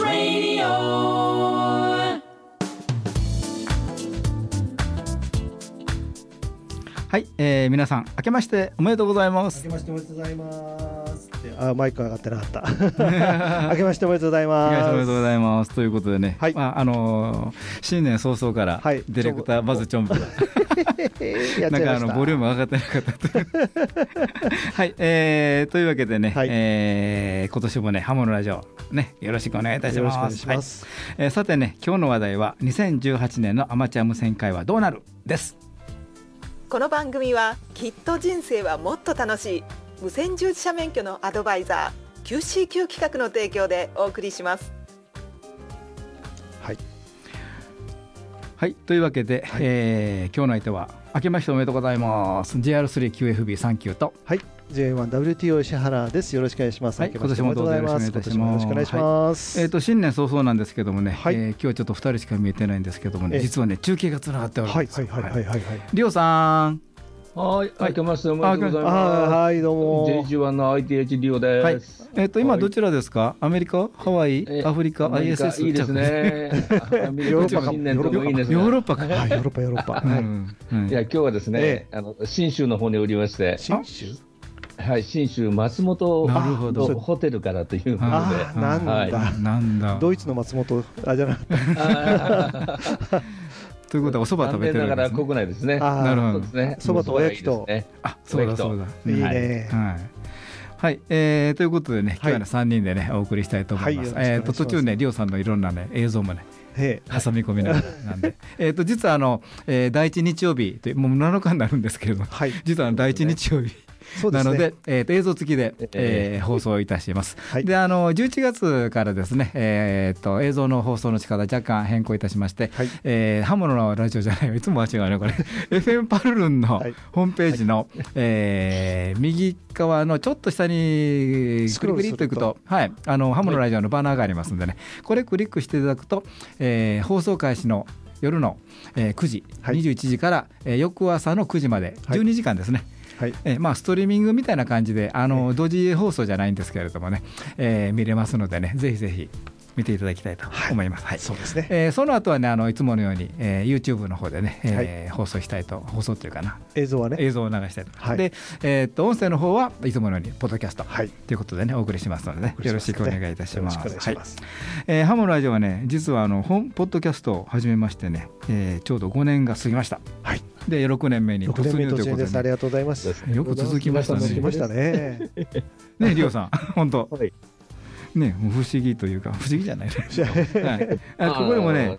Radio はい、えー、皆さん明けましておめでとうございます。明けましておめでとうございます。あマイク上がってなかった。明けましておめでとうございます。おめでとうございます。ということでね、はい。まああのー新年早々からはい。ディレクターバズチョンプが。なんかあのボリューム上がってなかった はい、えー、というわけでね、はい。えー今年もねハモのラジオねよろしくお願いいたします。よろしくお願いします、はい。えーさてね今日の話題は2018年のアマチュア無線会はどうなるですこの番組はきっと人生はもっと楽しい。無線従事者免許のアドバイザー QCQ 企画の提供でお送りします。はい。はいというわけで、えー今日の相手は明けましておめでとうございます。JR3QFB39 とはい J1WTO 石原です。よろしくお願いします。はい今年もどうぞよろしくお願いいたします。今年もよろしくお願いします、えー、と新年早々なんですけどもね、はい。えー今日はちょっと2人しか見えてないんですけどもね、ええ。実はね中継がつながっておるんはいですよ。はいはいはいはいはいりょうさん。はい、明けましておめでとうございあます。はいどうも。J1 の ITH リオです。えっ、と今どちらですか、アメリカ？ハワイ？えアフリカ？ISS いいですね。ヨーロッパか。新年とかいいですね。ヨーロッパか、はい。ヨーロッパヨーロッパ、うはい。んうん。いや今日はですね、えあの信州の方におりまして、新州？はい信州松本なるほど。のホテルからということで、ああーなんだ、はい。なんだ。ドイツの松本あじゃなくてあということはお蕎麦ー食べてるんです、残念ながらね、国内ですね。なるほど。ですね。そばとおやきといいね。あそうだそうだ。いいね、はい。はい、えーということでね、今日はね、3人でね、お送りしたいと思います。はいよろしくお願いします。えーと、途中ね、りょうさんのいろんなね、映像もね、へ挟み込みながらなんで、えっと、実はあの、えー第一日曜日という、もう7日になるんですけれども、はい。実は第一日曜日。ね。なので、えーと映像付きで、ええー放送いたします。はい。で、あの11月からですね、えー、と映像の放送の仕方若干変更いたしまして、はい。えー、ハモのラジオじゃないよいつも間違うねこれ。FM パルルンのはい。ホームページの、えー右側のちょっと下にクリクリっといくと、はい、あのハモのラジオのバナーがありますんでね、これクリックしていただくと、えー放送開始の夜の、えー9時、はい。21時から、えー翌朝の9時まではい。12時間ですね。はい。えーまあ、ストリーミングみたいな感じであの同時放送じゃないんですけれどもね、えー見れますのでねぜひぜひ見ていただきたいと思います。はい。そうですね。えーその後はねあのいつものように、えー YouTube の方でね、えー放送したいと放送というかな映像はね。映像を流したいと、はい。で、えーっと音声の方はいつものようにポッドキャストはい。ということでねお送りしますのでねよろしくお願いいたします。よろしくお願いします、はい。えーハモのラジオはね実はあの本ポッドキャストを始めましてね、えーちょうど5年が過ぎました。はい。で6年目に6年目ということで、ありがとうございます。よく続きましたね。続きましたね。ね、りょうさん、本当、はいね、不思議というか、不思議じゃないね。はい、あここでもね、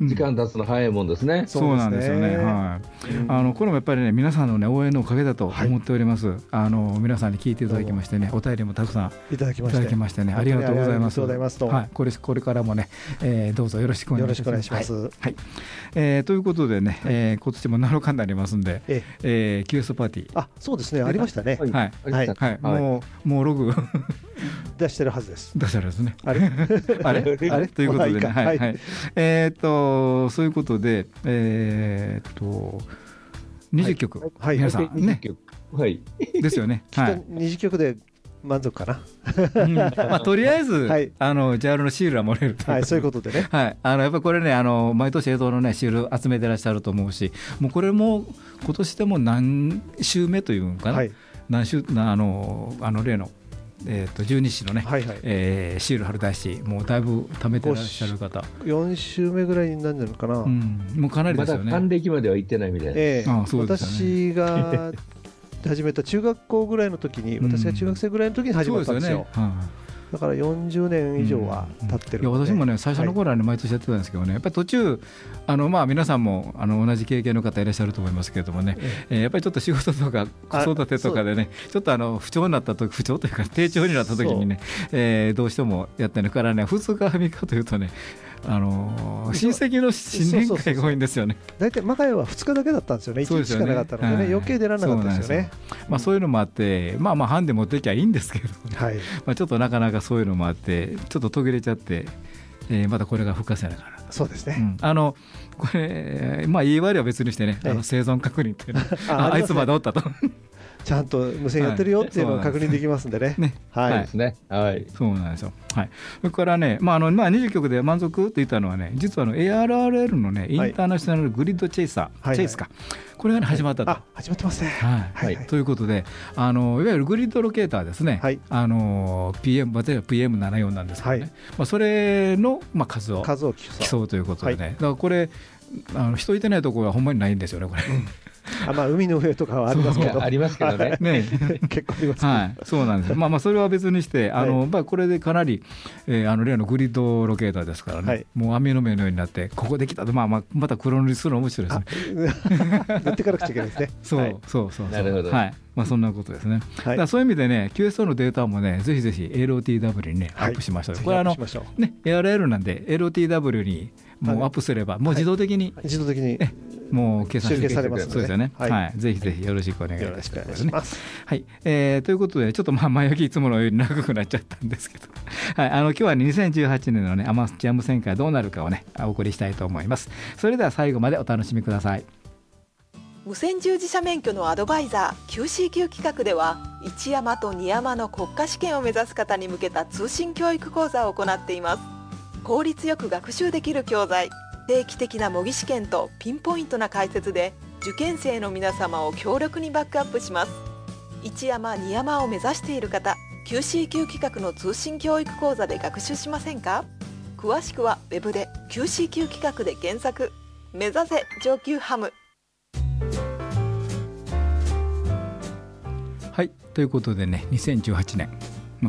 時間経つの早いもんですね。そうなんですよね。はい。あのこれもやっぱりね皆さんのね応援のおかげだと思っております。あの皆さんに聞いていただきましてねお便りもたくさんいただきまして。だきましてねありがとうございます。ありがとうございますと。はい。これこれからもね、えーどうぞよろしくお願いします。よろしくお願いします。はい。はい。えーということでね、えー今年も7日になりますんで、ええ。ー、QS パーティー。あそうですね。ありましたね。はい。はい。ありました。はい、もうもうログ出してるはずです。出したらですね。あれ？あれ？あれ？ということでね、まあいはい。はい、えーっとそういうことで、えーっと20曲、はい。皆さんね、はい。ですよね。はい。二次曲で満足かな？うん。まあとりあえず、はい。あの JR のシールは漏れると。はいそういうことでね。はい、あのやっぱりこれねあの毎年映像のねシール集めてらっしゃると思うしもうこれも今年でも何週目というのかな、はい。何週なあのあの例の、えー、と十二支のね、はいはい。えーシール貼る大師もうだいぶ貯めてらっしゃる方、4週目ぐらいになるのかな、うん、もうかなりでますだよね。還暦までは行ってないみたいな。ええ。ああそうですよね。私が始めた中学校ぐらいの時に、うん。私が中学生ぐらいの時に始まったんですよ。そうですよね。だから40年以上は経ってるいやので私もね最初の頃はね毎年やってたんですけどねやっぱり途中あのまあ皆さんもあの同じ経験の方いらっしゃると思いますけれどもね、えーやっぱりちょっと仕事とか子育てとかでねちょっとあの不調になった時不調というか低調になった時にね、えーどうしてもやってるからね2日3日というとねあのー親戚の新年会が多いんですよね。大体マカヤは2日だけだったんですよね。1日しかなかったのでね。はい。余計出られなかったですよね。まあそういうのもあってまあまあハンデ持ってきゃいいんですけれど。はい。まあちょっとなかなかそういうのもあってちょっと途切れちゃって、えーまたこれが復活せながら。そうですね、うん。あのこれ、まあ、言い悪いは別にしてね、あえ。えの生存確認っていうの。あああいつまでおったと、ちゃんと無線やってるよっていうのを確認できますんでね。ねはい。はですね。はい。そうなんですよ。はい。それからね、まああのまあ20曲で満足って言ったのはね、実はあの ARRL のねインターナショナルグリッドチェイサー、はいチェイスか、これがね始まったと。あ、始まってますね。はいはいということで、あのいわゆるグリッドロケーターですね、はいあの PM、私は PM74 なんですけどね、はいまあ、それの、まあ、数を数を競競うということでね、だからこれ、あの人いてないところはほんまにないんですよね、これ。あ、まあ海の上とかはありますけど。ありますけどね。ね結構あります。はい、そうなんですよ、まあ、まあそれは別にして、あのまあ、これでかなり、えー、あの例のグリッドロケーターですからね、はいもう網の目のようになって、ここできたと、まあまあ、また黒塗りするの面白いですね。やっていかなくちゃいけないですね。そう、はいそうそうそうなるほどはいまあ、そんなことですね。だはいそういう意味でね、QSO のデータもね、ぜひぜひ LOTW にね、アはいップしましょう。ぜひこれあのね、ARL なんで、LOTW にもうアップすれば、もう自動的に、自動的に。えもう計算して集計されますそうですよね。は、はい。いぜひぜひよろしくお願いいよたします。はい、えーということで、ちょっとまあ前置きいつものように長くなっちゃったんですけど、はい、あの今日は2018年のね、アマチュア無線会どうなるかをね、お送りしたいと思います。それでは最後までお楽しみください。無線従事者免許のアドバイザー QCQ 企画では一山と二山の国家試験を目指す方に向けた通信教育講座を行っています効率よく学習できる教材。定期的な模擬試験とピンポイントな解説で受験生の皆様を強力にバックアップします。一山二山を目指している方 QCQ 企画の通信教育講座で学習しませんか？詳しくはウェブで QCQ 企画で検索。目指せ上級ハム。はい、ということでね、2018年、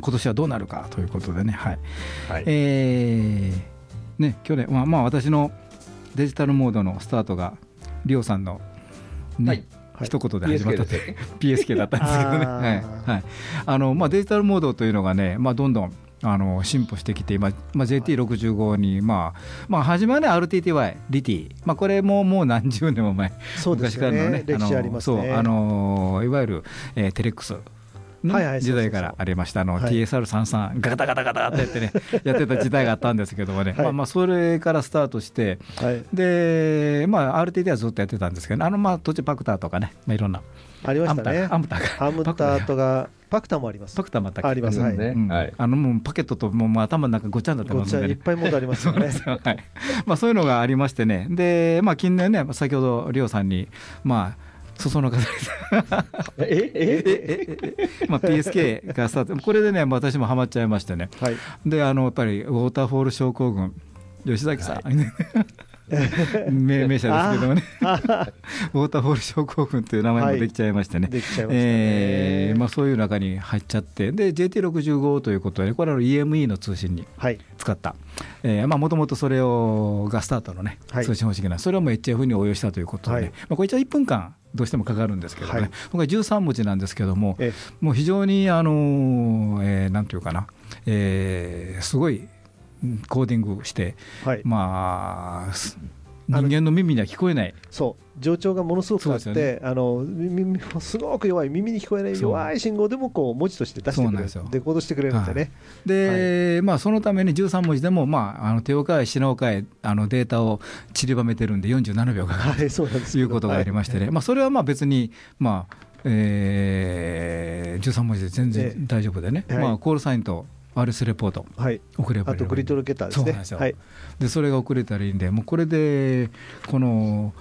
今年はどうなるかということでね、はい。はい。えーね、去年、まあ、まあ、私のデジタルモードのスタートが、リオさんの、ねはい。はい。一言で始まったという PSK だったんですけどね、はい。はい。あのまあ、デジタルモードというのがね、まあ、どんどんあの進歩してきて、今、まあ、JT65 に、まあまあ、初めはね、RTTY、リティ、まあ、これももう何十年も前、そうですよね。歴史ありますね。そうあのいわゆる、えーテレックス時代からありました、あのはい。TSR33、ガタガタガタってやってね、やってた時代があったんですけどもね、はい。まあ、まあそれからスタートして、はい。で、まあ、RTD はずっとやってたんですけど、あのまあ途中、パクターとかね、まあ、いろんな、ありまアムタしたね。アムタかアムターとか、パクターもありますパ。クターまたありますはいね。うん。はい。あのもうパケットともう頭の中ごっちゃになってごっちゃますんでね。いっぱいモードありますよね。はい。まあ、そういうのがありましてね、でまあ、近年ね、先ほど、リオさんに、まあ、そそのかされたえ？え？え？まあ、PSK がスタート、これでね、私もハマっちゃいましてね、はい。であのやっぱりウォーターフォール症候群、吉崎さん、名名車ですけどもね、ウォーターフォール症候群という名前もできちゃいましてね。えーまあ、そういう中に入っちゃって、で JT65 ということで、これは EME の通信にはい。使った、もともとそれをがスタートの、ねはい。通信方式なそれをもう HF に応用したということで、はい。まあ、これ一応1分間どうしてもかかるんですけどね、はい。僕は13文字なんですけども、えもう非常に、あのーえーなんていうかな、えーすごいうんコーディングして、はい。まあ、人間の耳には聞こえない。そう。情緒がものすごくあって、あの、耳、すごく弱い、耳に聞こえない弱い信号でも、こう、文字として出してくれる。デコードしてくれるんでね。で、まあ、そのために13文字でも、まあ、あの手を変え、品を変え、あのデータを散りばめてるんで、47秒かかる。はい、そうなんですということがありましてね、まあ、それはまあ別に、まあえー、13文字で全ええ。然大丈夫でね、はい。まあ、コールサインとワイルスレポートはい。送ればあと、グリッドロケーターですね。そはい。でそれが遅れたらいいんで、もうこれで、この、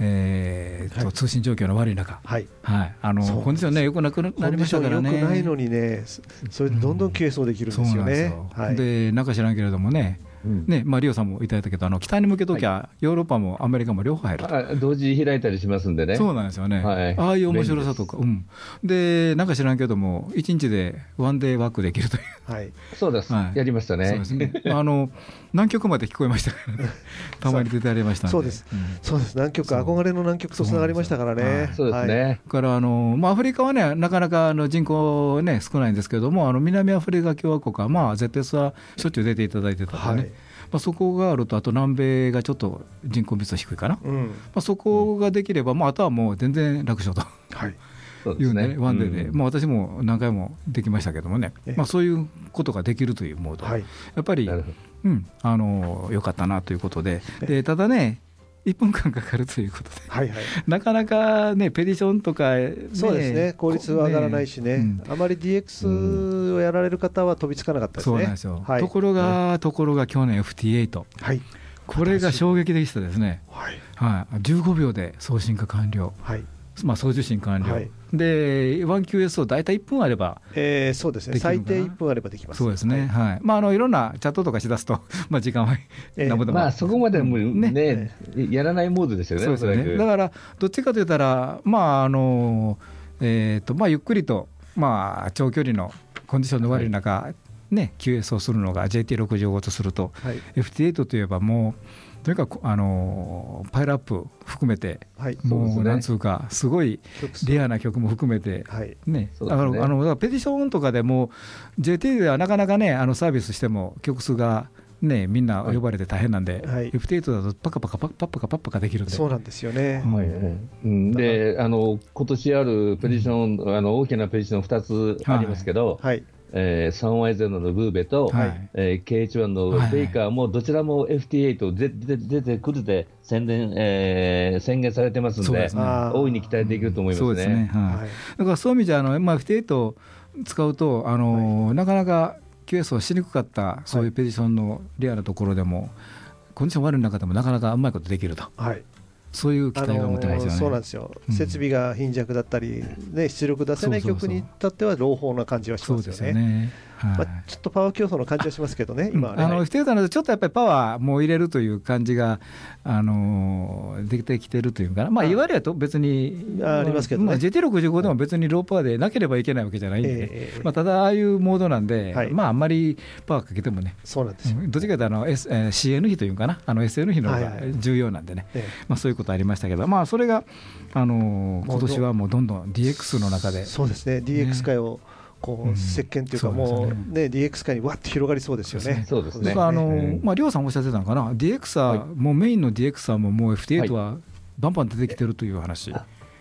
えーとはい通信状況の悪い中、はい。はい、あのコンディションね、よくなくなりましたからね。コンディション良くないのにね、そそれでどんどん軽装できるんですよそうなんですね。で、なんか知らんけれどもね、うんねまあ、リオさんもいただいたけど、あの北に向けときゃ、ヨーロッパもアメリカも両方入ると。あ同時に開いたりしますんでね。そうなんですよね、はい。ああいう面白さとか、うん、でなんか知らんけども、1日でワンデーワークできるという、はい。そうです、はい。やりましたね。そうですね。あの南極まで聞こえましたから。ね、たまに出てありましたんで、そうです。ん。そうです。南極、憧れの南極とつながりましたからね。で。そうですはい。ね。だからあの、まあ、アフリカはね、なかなかあの人口、ね、少ないんですけども、あの南アフリカ共和国は、まあ、ZS はしょっちゅう出ていただいてたんでね、はいまあ、そこがあると、あと南米がちょっと人口密度低いかな、まうん。あ、そこができれば、まあ、あとはもう全然楽勝と。はい。そうですね。いうね、ワンデーで、うんまあ、私も何回もできましたけどもね。ええ、まあ、そういうことができるというモード、はい。やっぱり、うん、あの良かったなということで、でただね、1分間かかるということで、はいはい。なかなかね、ペディションとか、ねそうですね、効率は上がらないしね、うん。あまり DX をやられる方は飛びつかなかったですね。そうなんですよ、はい、ところが、ところが去年 FT8、はい、これが衝撃的でしたですね、はい、はい、15秒で送信化完了、はい、まあ、送受信完了、はい。で 1QS を大体1分あれば、えー、そうですね、最低1分あればできます。そうですね、はい。はい。まあ、あのいろんなチャットとかしだすと、まあ、時間はえー。なんぼでも。まあそこまではもうね。ね、やらないモードですよね、そうですよね、だから、どっちかといったら、まああのえーとまあ、ゆっくりと、まあ、長距離のコンディションの悪い中、ね、QS をするのが JT65 とすると、はい、FT8 といえばもう、とにかく、あのパイルアップ含めて、はい、もうなんつうか、すごいレアな曲も含めて、はい、ね、だからあのだからペティションとかでも、JT ではなかなかね、あのサービスしても曲数が、ね、みんな呼ばれて大変なんで、はい。F8 だとパカパカパッパカパッパカできるんで、そうなんですよね。はいうん。で、あの今年あるペディション、あの大きなペディション2つありますけど、はい、えー、3Y0 のブーベと、はい。えー、KH1 のベイカーもどちらも FT8 でで出てくるで宣伝、えー宣言されてますんで、そうですね。大いに期待できると思いますね。そうですね、はい。はい、だからそういう意味じゃあの、まあ、F8 使うと、あのなかなか QS をしにくかった、そういうペディションのレアなところでも、コンディション悪い中でもなかなかうまいことできると、はい、そういう期待が持てますよね。そうなんですよ、うん設備が貧弱だったり、ね、出力出せない曲に至っては朗報な感じはしそうですますよね。まあ、ちょっとパワー競争の感じはしますけどね、今。あの F8 なので、ちょっとやっぱりパワーも入れるという感じが、あのーできてきてるというかな、まあ、はいいわゆると別に、あありますけどね。まあ、GT65 でも別にローパワーでなければいけないわけじゃないんで、ええまあ、ただ、ああいうモードなんで、はい。まあ、あんまりパワーかけてもね、そうなんですどっちかというとあの、S えー CN 比というかな、あの SN 比の方が重要なんでね、えまあ、そういうことありましたけど、まあ、それが、あのー今年はもうどんどん DX の中えで、そうですね、DX 界をこう席巻というか、もうねね、DX 界にわっと広がりそうですよね。そうですね。あのうん。まあ、りょうさんおっしゃってたのかな、DX は、はい。もうメインの DX はもうもう FT8 はバンバン出てきてるという話。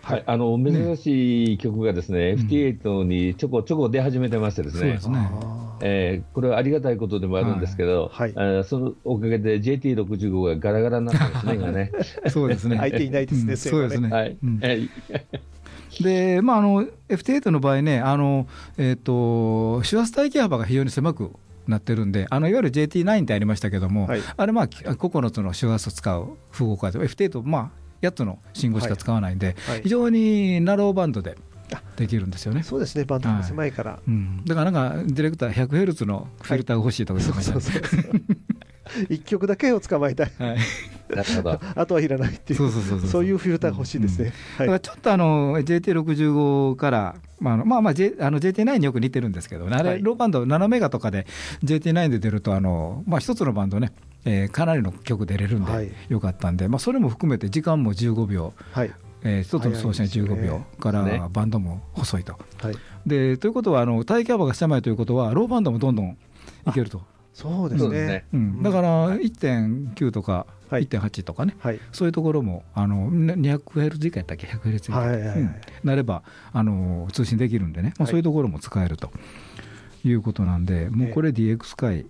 はい、あの珍しい曲がですね、うん。FT8 にちょこちょこ出始めてましてですね。そうで、すね。あー。えーこれはありがたいことでもあるんですけど、はい。えーそのおかげで JT65 がガラガラになってますね、今ね。そうですね。相手いないですね、うん。そうですね。はい。うん。はいで、まあ、あの FT8 の場合ね、あのえっ、と周波数帯域幅が非常に狭くなってるんで、あのいわゆる JT9 ってありましたけども、はいあれ、まあ、き9つの周波数を使う符号化で、FT8、まあ、8つの信号しか使わないんで、はい非常にナローバンドでできるんですよね。そうですね、バンドが狭いから。うん、だからなんか、ディレクター、100Hz のフィルターが欲しいとか言ってましたね。そうそうそう。一曲だけを捕まえたい、はい なるほど。あとはいらないっていう、そうそうそうそう。そういうフィルターが欲しいですね。だからちょっとあの JT65 から、まああのまあまあ、J、あの JT9 によく似てるんですけどね、あれ、はい。ローバンド7メガとかで JT9 で出ると、あのまあ、一つのバンドね、えーかなりの曲出れるんで、はい。よかったんで、まあ、それも含めて時間も15秒、はい、えー一つの送信15早いですよ秒からね。バンドも細いと。はい、でということはあの、帯域幅が狭いということは、ローバンドもどんどんいけると。そうですね。だから1.9とかはい。1.8とかね、はい、そういうところもあのね 200Hz 以下やったっけ、100Hz 以下、はいはいはい。うん。なればあの通信できるんでね、まあ、はい。そういうところも使えるということなんで、もうこれ DX 界、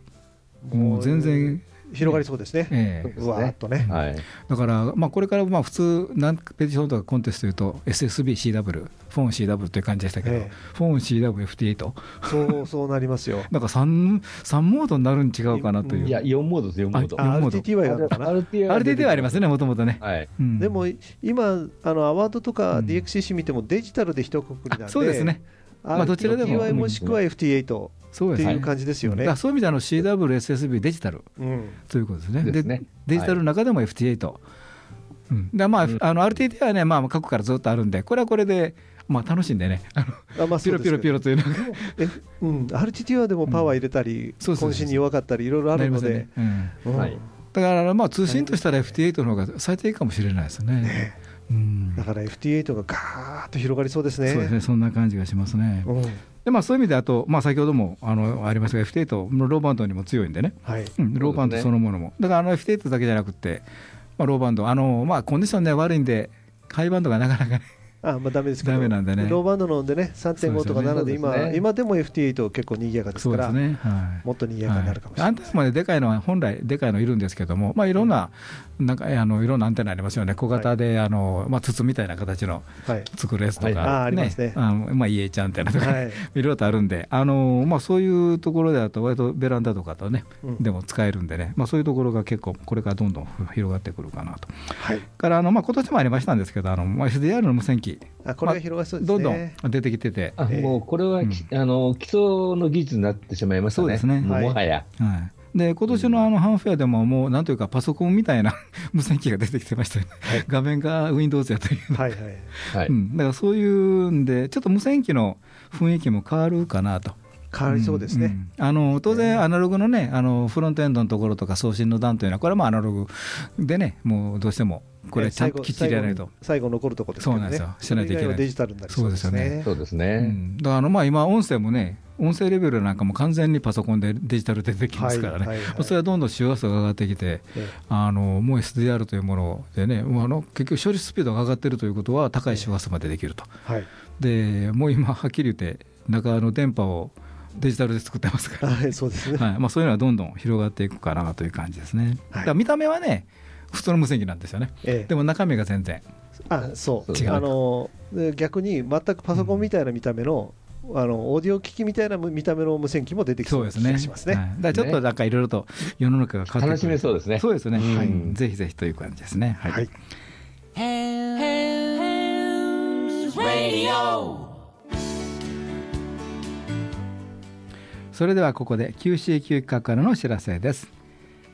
もう全然、広がりそうですね。ええうわーっとね。はい。だから、まあ、これからまあ普通、なんペディションとかコンテストいうと、SSB、CW、フォン CW という感じでしたけど、ええフォン CW、FT8、そうそうなりますよ。なんか 3, 3モードになるん違うかなという、いや、4モードです、4モード。ああ、4モード RTTY があるのかな？RTT はありますね、もともとね。はい。うんでも今あのアワードとかうん DXCC 見てもデジタルで一括りなんで、あそうですね、まあどちらでも RTTY もしくは FT8 そうですね。っていう感じですよね。そういう意味であの CW、SSB、デジタルうん。ということですね。でデジタルの中でも FT8。うん、だまあ、うん。あの RTT はね、まあ、過去からずっとあるんで、これはこれで、まあ、楽しんでね、あのあまあピロピロピロというのが。えうん、RTT はでもパワー入れたり、そうそうそう渾身に弱かったり、いろいろあるので。うん。うん。はい。だから、まあ、通信としたら FT8 の方が最適かもしれないですね。うんだから FT8 がガーッと広がりそうですね。そうですね、そんな感じがしますね。うん。でまあ、そういう意味で、あと、まあ、先ほどもあのありましたが、F8 のローバンドにも強いんでね、はい、うん、ローバンドそのものも、だからあの F8 だけじゃなくて、まあ、ローバンド、あのまあ、コンディションね悪いんで、ハイバンドがなかなかね、あまあダメですけど、ダメなんでね。ローバンドのんでね、3.5とか7で今、ですね。今でも FT8 結構賑やかですから、そうですね、はい。もっと賑やかになるかもしれない。はいアンテナまででかいのは本来でかいのいるんですけども、まあ、いろんな、なんかあのいろんなアンテナありますよね、小型で、あのまあ、筒みたいな形のはい。作るやつとか、EH アンテナとか、はい。いろいろとあるんで、あのまあ、そういうところだと、割とベランダとかとね、うん。でも使えるんでね、まあ、そういうところが結構、これからどんどん広がってくるかなと。はい。からあの、まあ今年もありましたんですけど、あのまあ、SDR の無線機、あ、これが広がりそうですどんどね。ん出てきてて、もうこれはき、あの基礎の技術になってしまいましたね、そうですね。もうはいもはや。はい、で今年のあのハンフェアでも、もうなんというか、パソコンみたいな 無線機が出てきてましたよね、はい。画面が Windows やという、はいはい。はい。うん、だからそういうんで、ちょっと無線機の雰囲気も変わるかなと。変わりそうですね。んうん。あの当然、アナログのね、あのフロントエンドのところとか送信の段というのは、これはもうアナログでね、もうどうしても、これ、えちゃんときっちりやらないと。最後最後残るところですね。そうなんですよしないといけないデジタルになりそうですそうですね。そうですうね。んだからあのまあ今、音声もね、音声レベルなんかも完全にパソコンでデジタルでできますからね、はいはいはいまあそれはどんどん周波数が上がってきて、ええあのもう SDR というものでね、もうあの結局、処理スピードが上がってるということは、高い周波数までできると。はい。でもう今、はっきり言って、中の電波をデジタルで作ってますから。はい、そうですね。はいまあ、そういうのはどんどん広がっていくかなという感じですね。はいだ見た目はね、普通の無線機なんですよね。ええでも中身が全然。あそう違うあので逆に全くパソコンみたいな見た目の,、あのオーディオ機器みたいな見た目の無線機も出てきそうですね。がしますね。はいだちょっとなんかいろいろと世の中が変わって楽しめそうですねそうですね。うんはいぜひぜひという感じですね。はい。はい.それではここで QCQ 企画からのお知らせです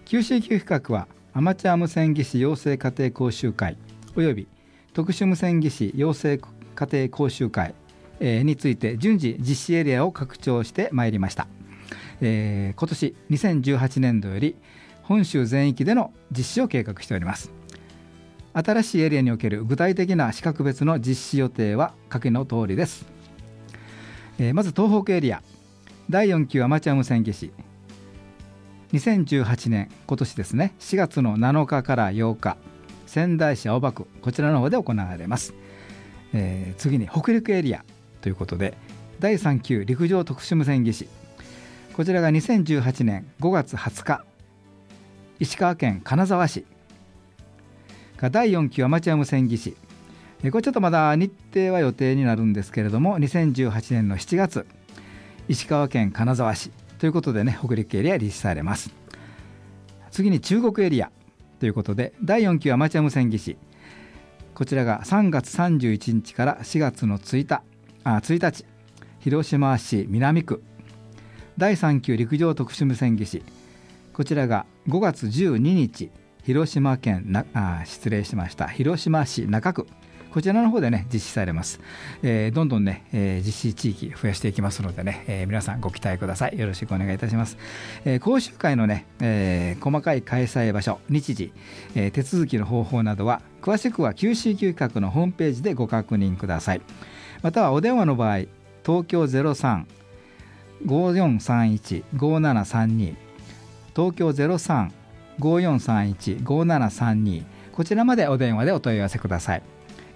QCQ 企画はアマチュア無線技師養成家庭講習会および特殊無線技師養成家庭講習会、えについて順次実施エリアを拡張してまいりました、えー今年2018年度より本州全域での実施を計画しております。新しいエリアにおける具体的な資格別の実施予定は下記の通りです、えーまず東北エリア第4級アマチュア無線技師2018年今年ですね4月の7日から8日仙台市青葉区こちらの方で行われます、えー次に北陸エリアということで第3級陸上特殊無線技師。こちらが2018年5月20日石川県金沢市が第4級アマチュア無線技師。これちょっとまだ日程は予定になるんですけれども2018年の7月石川県金沢市ということでね北陸エリア実施されます。次に中国エリアということで第4級アマチュア無線技師。こちらが3月31日から4月の1日あ1日広島市南区。第3級陸上特殊無線技師。こちらが5月12日広島県なあ失礼しました。広島市中区。こちらの方でね実施されます、えーどんどんね、えー実施地域増やしていきますのでね、えー皆さんご期待ください。よろしくお願いいたします、えー講習会のね、えー細かい開催場所日時、えー手続きの方法などは詳しくは QCQ 企画のホームページでご確認ください。またはお電話の場合東京0354315732東京0354315732こちらまでお電話でお問い合わせください。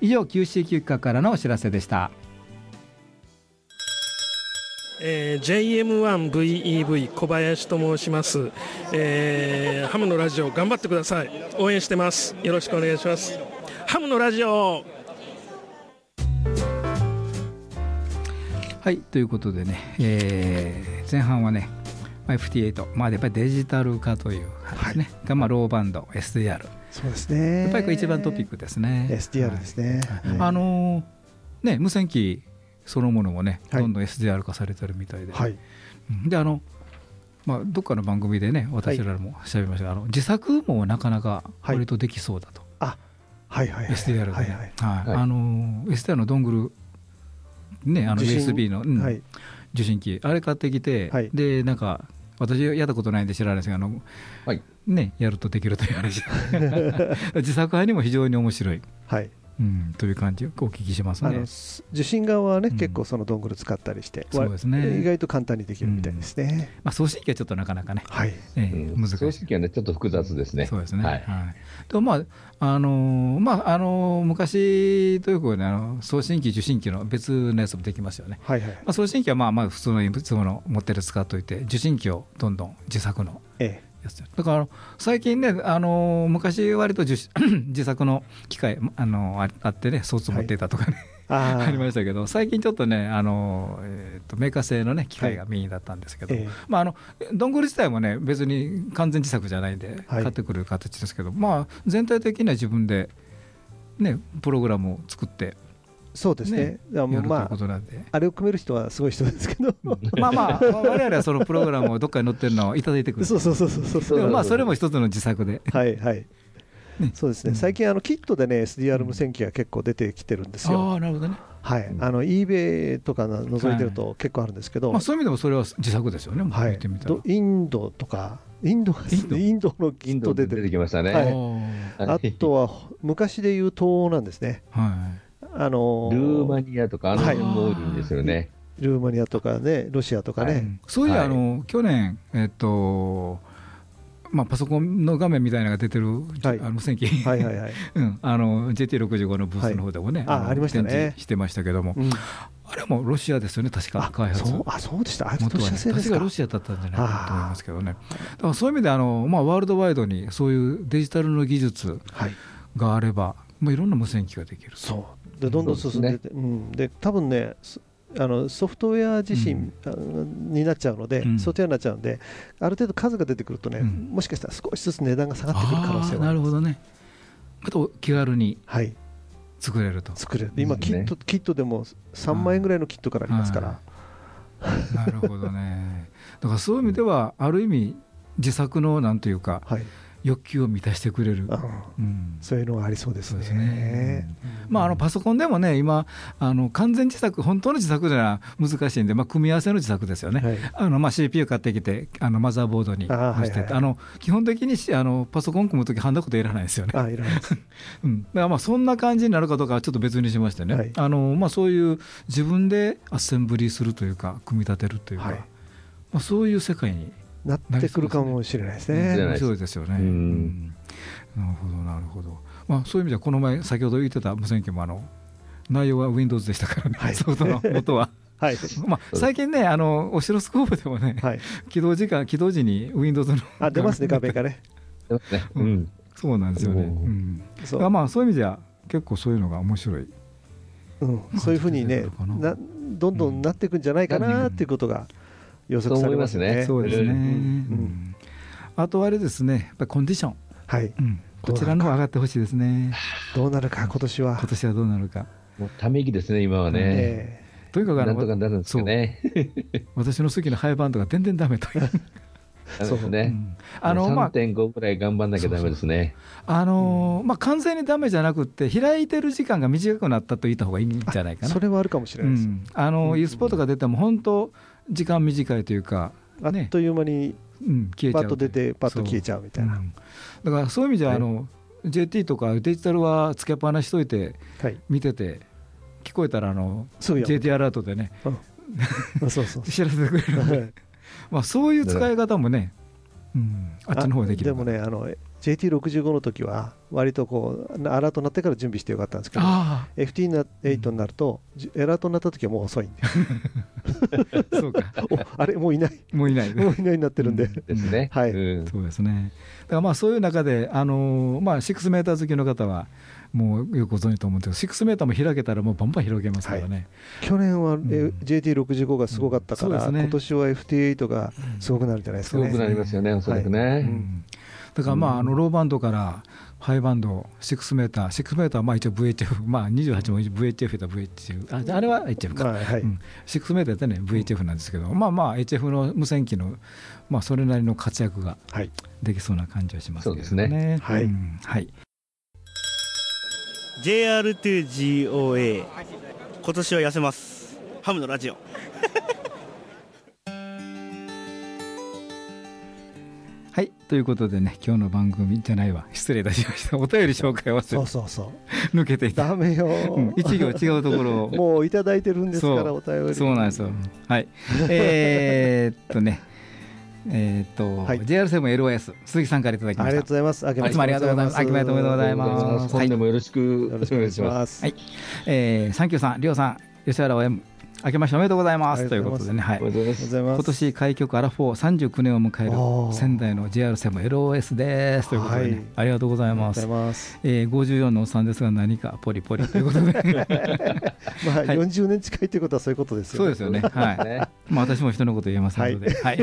以上 QCQ 企画からのお知らせでした。えー JM1VEV 小林と申します、えーハムのラジオ頑張ってください。応援してます。よろしくお願いします。ハムのラジオ。はいということでね、えー前半はねまあ FT8、まあ、やっぱりデジタル化という話ね、がまあローバンド SDR そうですね。やっぱりこれ一番トピックですね。SDR ですね。はい。あのーね無線機そのものもねはい。どんどん SDR 化されてるみたいで、はい。うん。であのまあ、どっかの番組でね私らもしゃべりました。が、あの自作もなかなか割とできそうだと、はいはいはい。SDR でね、はいはい。はい。はい。あの SDR のドングル、ね、あの USB の、うん。はい。受信機、あれ買ってきて、はい。でなんか、私、やったことないんで知らないですが、あのはいね、やるとできるという話、自作派にも非常に面白い、はい。うん、という感じをお聞きしますねあの。す受信側はね、うん結構そのドングル使ったりして、そうですね意外と簡単にできるみたいですね。まあ、送信機はちょっとなかなかね、はい。ええうん難しい。正直はね、ちょっと複雑ですね。そうですね。ははいい。とまああのーまああのー昔というかねあの送信機受信機の別のやつもできますよね。はいはい。まあ、送信機はまあまあ普通の普通の持ってる使っといて受信機をどんどん自作のえやつだから最近ね、あのー昔割と自 自作の機械、あのーああってね、ソース持っていたとかね、え。あ ありまししたけど、最近ちょっとね、あのーえーとメーカー製の、ね、機械がメインだったんですけど、ええ。まあ、あのドングル自体もね、別に完全自作じゃないんで、はい。買ってくる形ですけど、まあ、全体的には自分で、ね、プログラムを作って、そうですね。ねだからやるというまあ、ことなんで。あれを組める人はすごい人ですけど。まあまあ、我々はそのプログラムをどっかに載ってるのをいただいてくる。そうそうそうそうそう。でもまあ、それも一つの自作で。はいはい。ねそうですね、うん最近あのキットでね SDR 無線機が結構出てきてるんですあよ。あ、なるほどね。はい、あの eBay とかの覗いてると結構あるんですけど、まあ、そういう意味でもそれは自作ですよね、はい言ってみたら。どインドとか、インドがインド？インドのキット出てる、出てきましたね。はいはいあとは昔でいう東欧なんですね、はあのルーマニアとか、あの辺も多いんですよね。ルーマニアとかね、ロシアとかい。ね、そういう、はい。あの去年、えっとまあ、パソコンの画面みたいなのが出てる、はい。あの無線機、はいはいはい、うん、あの JT65 のブースの方でもね、のはいあありましたね。展示してましたけども、うん。あれもロシアですよね、確か開発。そうあそうでした、あれロ元はね、シア製ですか確かロシアだったんじゃないかなと思いますけどね、だからそういう意味であの、まあ、ワールドワイドにそういうデジタルの技術はい、があれば、まあ、いろんな無線機ができるそうでどんどん進んでて、うん、で多分ねそあのソフトウェア自身、あになっちゃうので、うん。ソフトウェアになっちゃうので、ある程度数が出てくるとね、うん。もしかしたら少しずつ値段が下がってくる可能性はなるほどね、あと気軽にはい、作れると。作れる、今、キットキットでも3万円ぐらいのキットからありますから、なるほどね。だからそういう意味では、ある意味、自作のなんというか、はい欲求を満たしてくれる。あうん。そういうのがありそうですね。まあ、あのパソコンでもね、今、あの完全自作、本当の自作じゃ難しいんで、まあ、組み合わせの自作ですよね。はい。あのまあ、CPU 買ってきて、あのマザーボードにあー載せてて、はいはいあの基本的にしあのパソコン組むとき、ハンダこといらないですよね。あいらないです。うん、だからまあそんな感じになるかどうかはちょっと別にしましてね、はい。あのまあ、そういう自分でアッセンブリするというか、組み立てるというか、はい。まあ、そういう世界になってくるかもしれないですね。面白いですよね。なるほど、なるほど。まあ、そういう意味では、この前、先ほど言ってた無線機もあの内容は Windows でしたからね、はいソフトの元は。はい。まあ、最近ね、あのオシロスコープでもね、はい。起動時間、起動時に Windows の。あ、出ますね、画面がね。ねうん。そうなんですよね。うん、まあ、そういう意味では、結構そういうのが面白い。うん、そういうふうにねな、どんどんなっていくんじゃないかなっていうことが予測されますよね。そうですね。あとあれですね、やっぱりコンディション、はい。うん、こちらの方上がってほしいですね。どうなるか、今年は今。年はどうなるか。もうため息ですね、今はね。えとにかくあなんとかのなるんですよね。私の好きなハイバンドが全然ダメという。うそうですね。んあのまあ3.5ぐらい頑張んなきゃダメですね。あのーまあ完全にダメじゃなくて開いてる時間が短くなったと言った方がいいんじゃないかな。それはあるかもしれうないです。ん、あの e スポートが出ても本当時間短いというか、ね。あっという間にうん、消えちゃう。パッと出て、パッと消えちゃゃうみたいな。う。ん。だからそういう意味じゃ、あの JT とかデジタルはつけっぱなしといてはい。見てて聞こえたらあの JT アラートでね。そうそう。知らせてくれる。ので、まあ、そういう使い方もね、うん、あっちの方ができる。でもね、あの JT65 の時は、割とこう、アラートになってから準備してよかったんですけど、あ FT8 になると、じエラートになった時はもう遅いんで、あ そうか。おあれ、もういない、もういない。ねもういないになってるんで、うん。ですね。はい。うん。そうですね。だからまあそういう中で、あのーまあ、6メーター好きの方は、もうよくご存知と思うんですけど、6メーターも開けたら、もうバンバン広げますからね。去年は、ん。え JT65 がすごかったから、今年は FT8 がすごくなるんじゃないですすごくかね。なりますよね、おそらくうね。ん。だからまあ、あのローバンドからハイバンド、6メーター、6メーターはまあ一応 VHF、まあ28も VHF だ VHF、ああれは HF か。はいはい。うん、6メーターってね VHF なんですけど、まあまあ HF の無線機の、まあ、それなりの活躍がはい。できそうな感じはしますけどね。そうですね。はい。うん。はい。JR2GOA 今年は痩せます。ハムのラジオはいということでね今日の番組じゃないわ。失礼いたしました。お便り紹介をそうそうそう。抜けていた。ダメよ、うん一行違うところを。もういただいてるんですからお便り。そうなんですよ。はい。えーっとね。えーっと、はい。JR7LOS 鈴木さんからいただきました。ありがとうございます。あけいつもありがとうございます。あけましておめでとうございます。本年もよろしくよろしくお願いしお願いします。はい、えー、サンキューさん、りょうさん、吉原 OM、明けましておめでとうございます。ということでね、はい。おめでとうございまありがとうございます。今年開局アラフォー39年を迎える仙台の JR7LOS です。ということで、ねはい。ありがとうございます。ありがとうございます。えー、54のおっさんですが何かポリポリ。ということで。まあはい。40年近いということはそういうことですよそうですよね。はい、ね。まあ、私も人のこと言えませんので、はい。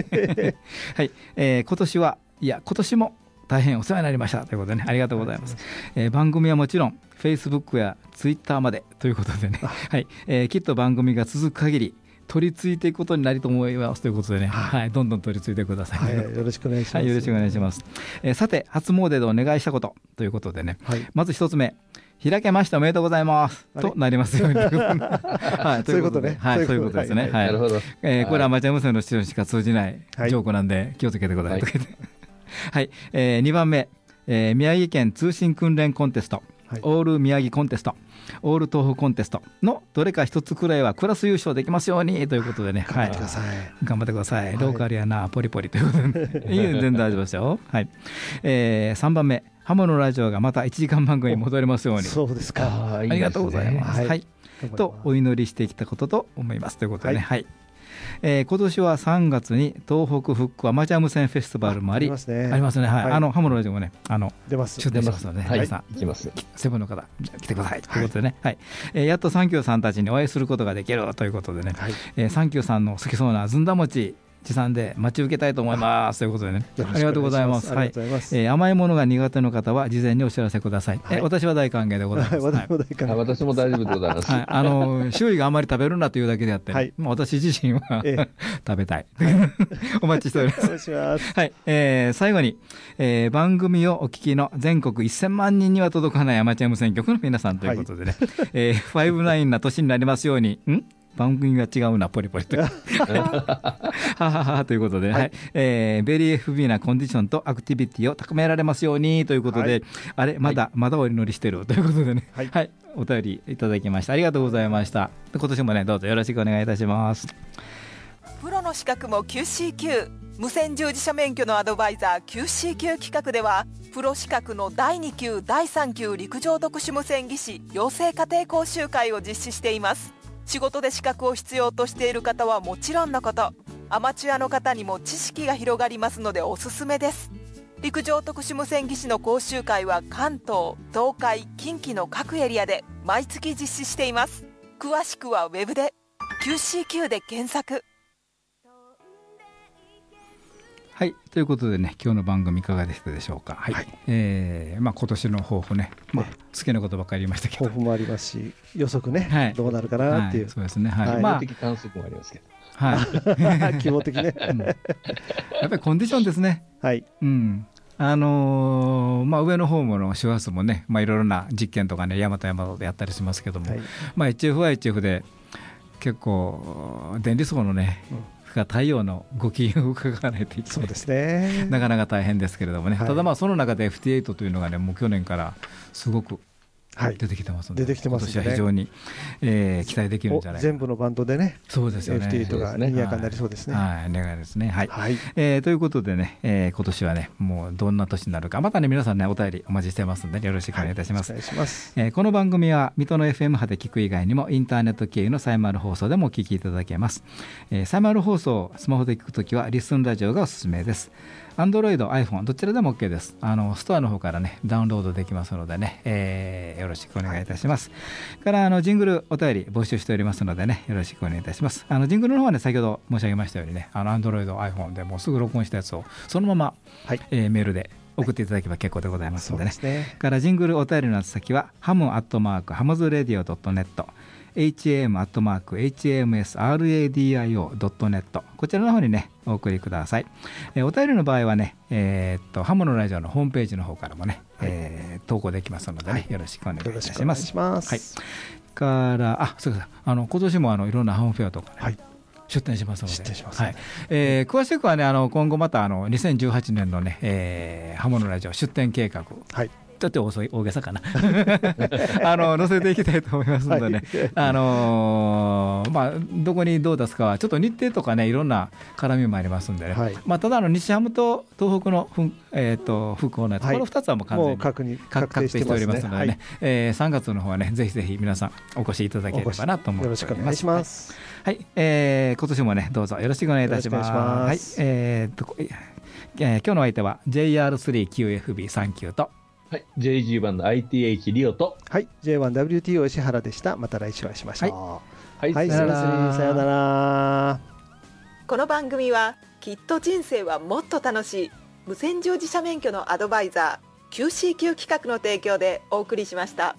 はい。えー今年はいや今年も大変お世話になりましたということでねありがとうございます、えー番組はもちろん Facebook や Twitter までということでね、はい。えーきっと番組が続く限り取り付いていくことになると思いますということでね、はい、どんどん取り付いてください、はい。よろしくお願いします。はい、よろしくお願いします。えーさて、初詣でお願いしたことということでね、はい。まず一つ目、開けましておめでとうございます。となりますように。はい、そういうことね。ではい、そういうことですね。はい。はい。なるほど。えーこれはアマチュア無線の視聴しか通じないジョークなんで気をつけてください。はい、えー、2番目、えー宮城県通信訓練コンテスト、はい。オール宮城コンテスト、オール東北コンテスト。のどれか一つくらいはクラス優勝できますように。ということでね、頑張ってください。頑張ってください。はい。ローカルやな、ポリポリということで、いい全然大丈夫ですよ。はい。えー、3番目、ハモのラジオがまた1時間番組に戻りますように。そうですか。ありがとうございます。はい。はい。と、お祈りしてきたことと思います。ということでね、ははい。えー今年は3月に東北復興アマチュア無線フェスティバルもあり、ありますね。ありますね。はい。はい。あの、ハモのラジオもね、あの、出ます。出ますので、はい、皆さん。行きます。セブンの方、来てください。ということでね、はい。えーやっとサンキューさんたちにお会いすることができるということでね、はい。えーサンキューさんの好きそうなずんだ餅持参で待ち受けたいと思います。ということでね、ありがとうございます。ありがとうございます。えー甘いものが苦手の方は事前にお知らせください。えはい。私は大歓迎でございます。私も大歓迎。あ私も大丈夫でございます。はい、あの周囲があんまり食べるなというだけであって、はい。まあ私自身は、ええ。食べたい。お待ちしております。お願いします。はい、えー最後に、えー番組をお聞きの全国1000万人には届かないアマチュア無線局の皆さんということでね、えーファイブナインな年になりますように、ん？番組が違うな、ポリポリと。ははははということで、はい。えーベリー FB なコンディションとアクティビティを高められますようにということで、はい。あれ、まだ、まだお祈りしてるということでね、はい。はい、お便りいただきました。ありがとうございました。で今年もね、どうぞよろしくお願いいたします。プロの資格も QCQ 無線従事者免許のアドバイザー QCQ 企画ではプロ資格の第2級第3級陸上特殊無線技師養成家庭講習会を実施しています仕事で資格を必要としている方はもちろんのこと。アマチュアの方にも知識が広がりますのでおすすめです。陸上特殊無線技師の講習会は関東東海近畿の各エリアで毎月実施しています。詳しくはウェブで QCQ で検索。はい、ということでね、今日の番組いかがでしたでしょうか？はい、えーまあ今年の抱負ね、まあ好きなことばっかり言いましたけど。抱。負もありますし予測ね、はい。どうなるかなっていう。はい、そうですね。はい、はい。まあ。的観測もありますけど。はい、希望的ね。うん。やっぱりコンディションですね。はい。うん。あのーまあ上の方もの周波数もね、まあいろいろな実験とかね、山と山でやったりしますけども、はい。まあ HF は HF で結構電離層のね、が太陽のご機嫌を伺わないといけない。そうですね。なかなか大変ですけれどもね、はい。ただまあその中で FT8 というのがね、もう去年からすごくはい出てきてますので、出てきてますよね。今年は非常に、えー期待できるんおじゃないか。全部のバンドでねそうですよね。FT8 が賑やかになりそうですね。はい、願いですね。はい。はい。えーということでね、えー今年はね、もうどんな年になるか、またね、皆さんね、お便りお待ちしてますので、よろしくお願いいたします。お願いします。えーこの番組は水戸の FM 波で聞く以外にもインターネット経由のサイマル放送でもお聞きいただけます、えーサイマル放送をスマホで聞くときはリスンラジオがおすすめです Android、iPhone どちらでも OK です。あのストアの方からねダウンロードできますのでね、えーよろしくお願いいたします、からあのジングルお便り募集しておりますのでねよろしくお願いいたします。あのジングルの方はね先ほど申し上げましたようにねあの Android、iPhone でもうすぐ録音したやつをそのまま、はい。えーメールで送っていただければ結構でございますのでね。ですね。からジングルお便りの宛先はハムアットマークハムズレディオドットネット ham アットマーク hamsradio.net こちらの方にねお送りください、えーお便りの場合はねえーっとハムのラジオのホームページの方からもね、えー投稿できますのでね、よろしくお願いいよたろしくお願いします。しますはい。からあそうかあの今年もあのいろんなハムフェアとかね、はい。出展しますので、出展しますね。はい。えー詳しくはね、あの今後またあの2018年のね、えー、ハモのラジオ出展計画、はいちょっと遅い大げさかな。あの載せていきたいと思いますのでね、あのーまあ、どこにどう出すかは、ちょっと日程とかね、いろんな絡みもありますんでね、はい。まあ、ただあの、西ハムと東北のふん、えー、と復興のやつ、はい。この2つはもう完全に確認確確定しておりますのでね、はい。えー3月の方はね、ぜひぜひ皆さん、お越しいただければなと思っております。よろしくお願いします。はい、えー今年もね、どうぞよろしくお願いいたします。はい、えーっと、えー今日のお相手は JR3QFB39 と、はい、JG1 の ITH リオと、はい、J1WTO 石原でした。また来週お会いしましょう。はい、はい、さよならすみませんさよなら。この番組はきっと人生はもっと楽しい無線乗自社免許のアドバイザー QCQ 企画の提供でお送りしました。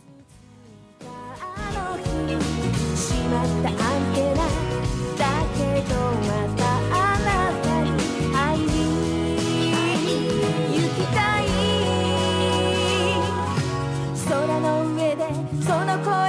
gonna